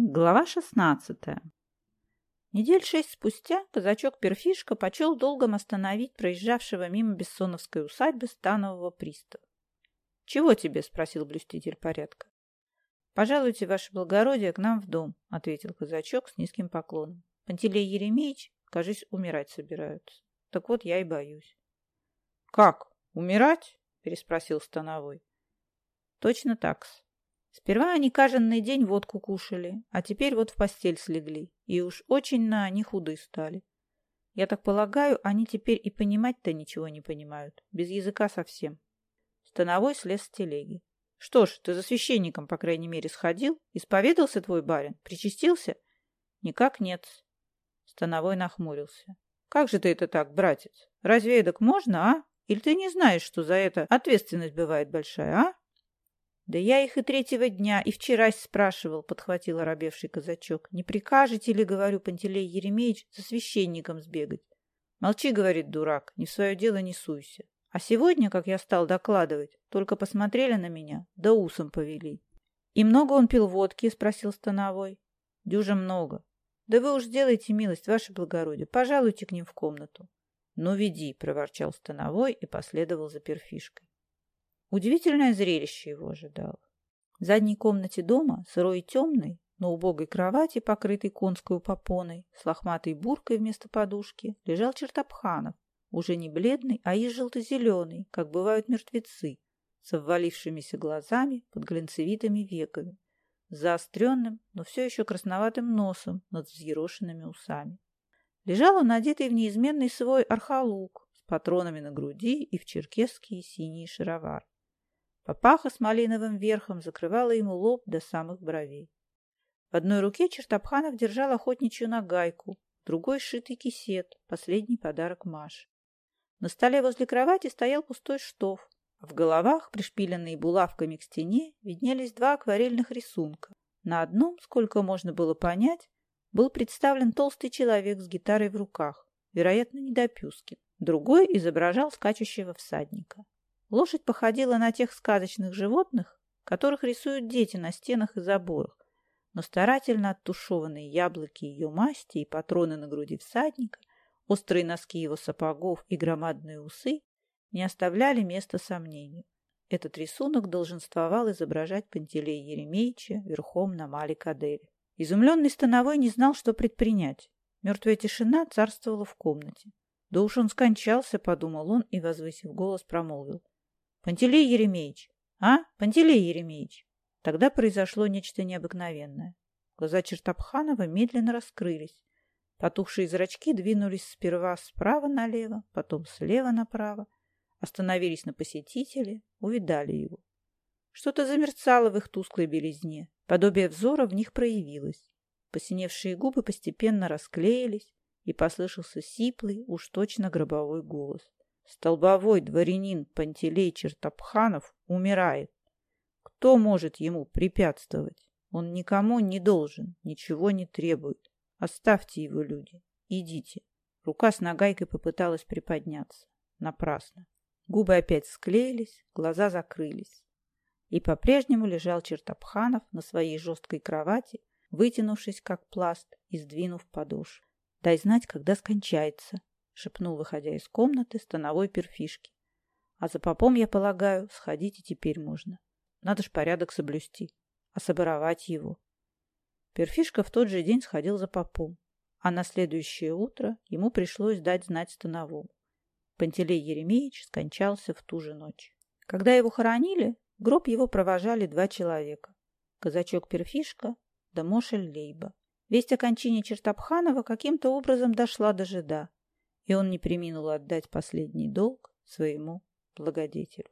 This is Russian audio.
Глава шестнадцатая. Недель шесть спустя казачок-перфишка почел долгом остановить проезжавшего мимо Бессоновской усадьбы станового пристава. — Чего тебе? — спросил блюститель порядка. — Пожалуйте, ваше благородие, к нам в дом, — ответил казачок с низким поклоном. Пантелей Еремеевич, кажись, умирать собираются. Так вот я и боюсь. — Как? Умирать? — переспросил Становой. — Точно так-с. Сперва они каждый день водку кушали, а теперь вот в постель слегли, и уж очень на они худы стали. Я так полагаю, они теперь и понимать-то ничего не понимают, без языка совсем. Становой слез с телеги. Что ж, ты за священником, по крайней мере, сходил? Исповедался твой барин? Причастился? Никак нет. Становой нахмурился. Как же ты это так, братец? Разве эдак можно, а? Или ты не знаешь, что за это ответственность бывает большая, а? «Да я их и третьего дня, и вчера спрашивал», — подхватил оробевший казачок. «Не прикажете ли, — говорю, Пантелей Еремеевич, — за священником сбегать?» «Молчи, — говорит дурак, — не в свое дело не суйся. А сегодня, как я стал докладывать, только посмотрели на меня, да усом повели». «И много он пил водки?» — спросил Становой. «Дюжа много. Да вы уж сделайте милость, ваше благородие, пожалуйте к ним в комнату». «Ну, веди», — проворчал Становой и последовал за перфишкой. Удивительное зрелище его ожидало. В задней комнате дома, сырой и темной, на убогой кровати, покрытой конской попоной, с лохматой буркой вместо подушки, лежал Чертопханов, уже не бледный, а и желто-зеленый, как бывают мертвецы, с обвалившимися глазами под глинцевитыми веками, заостренным, но все еще красноватым носом над взъерошенными усами. Лежал он одетый в неизменный свой архалук с патронами на груди и в черкесские синие шаровары. Папаха с малиновым верхом закрывала ему лоб до самых бровей. В одной руке Чертопханов держал охотничью нагайку, другой шитый кисет, последний подарок Маше. На столе возле кровати стоял пустой штоф, а в головах, пришпиленные булавками к стене, виднелись два акварельных рисунка. На одном, сколько можно было понять, был представлен толстый человек с гитарой в руках, вероятно, Недопюскин. Другой изображал скачущего всадника. Лошадь походила на тех сказочных животных, которых рисуют дети на стенах и заборах, но старательно оттушеванные яблоки ее масти и патроны на груди всадника, острые носки его сапогов и громадные усы не оставляли места сомнению. Этот рисунок долженствовал изображать Пантелея Еремеевича верхом на Маликаделе. Изумленный Становой не знал, что предпринять. Мертвая тишина царствовала в комнате. Да уж он скончался, подумал он и, возвысив голос, промолвил. Пантелей Еремеевич! А, Пантелей Еремеевич!» Тогда произошло нечто необыкновенное. Глаза Чертопханова медленно раскрылись. Потухшие зрачки двинулись сперва справа налево, потом слева направо, остановились на посетителе, увидали его. Что-то замерцало в их тусклой белизне, подобие взора в них проявилось. Посиневшие губы постепенно расклеились, и послышался сиплый, уж точно гробовой голос. Столбовой дворянин Пантелей Чертопханов умирает. Кто может ему препятствовать? Он никому не должен, ничего не требует. Оставьте его, люди. Идите. Рука с нагайкой попыталась приподняться. Напрасно. Губы опять склеились, глаза закрылись. И по-прежнему лежал Чертопханов на своей жесткой кровати, вытянувшись как пласт и сдвинув подошву. Дай знать, когда скончается, шепнул, выходя из комнаты, становой перфишки. А за попом, я полагаю, сходить и теперь можно. Надо ж порядок соблюсти, а соборовать его. Перфишка в тот же день сходил за попом, а на следующее утро ему пришлось дать знать становому. Пантелей Еремеевич скончался в ту же ночь. Когда его хоронили, гроб его провожали два человека. Казачок Перфишка да Мошель Лейба. Весть о кончине Чертопханова каким-то образом дошла до жида и он не преминул отдать последний долг своему благодетелю.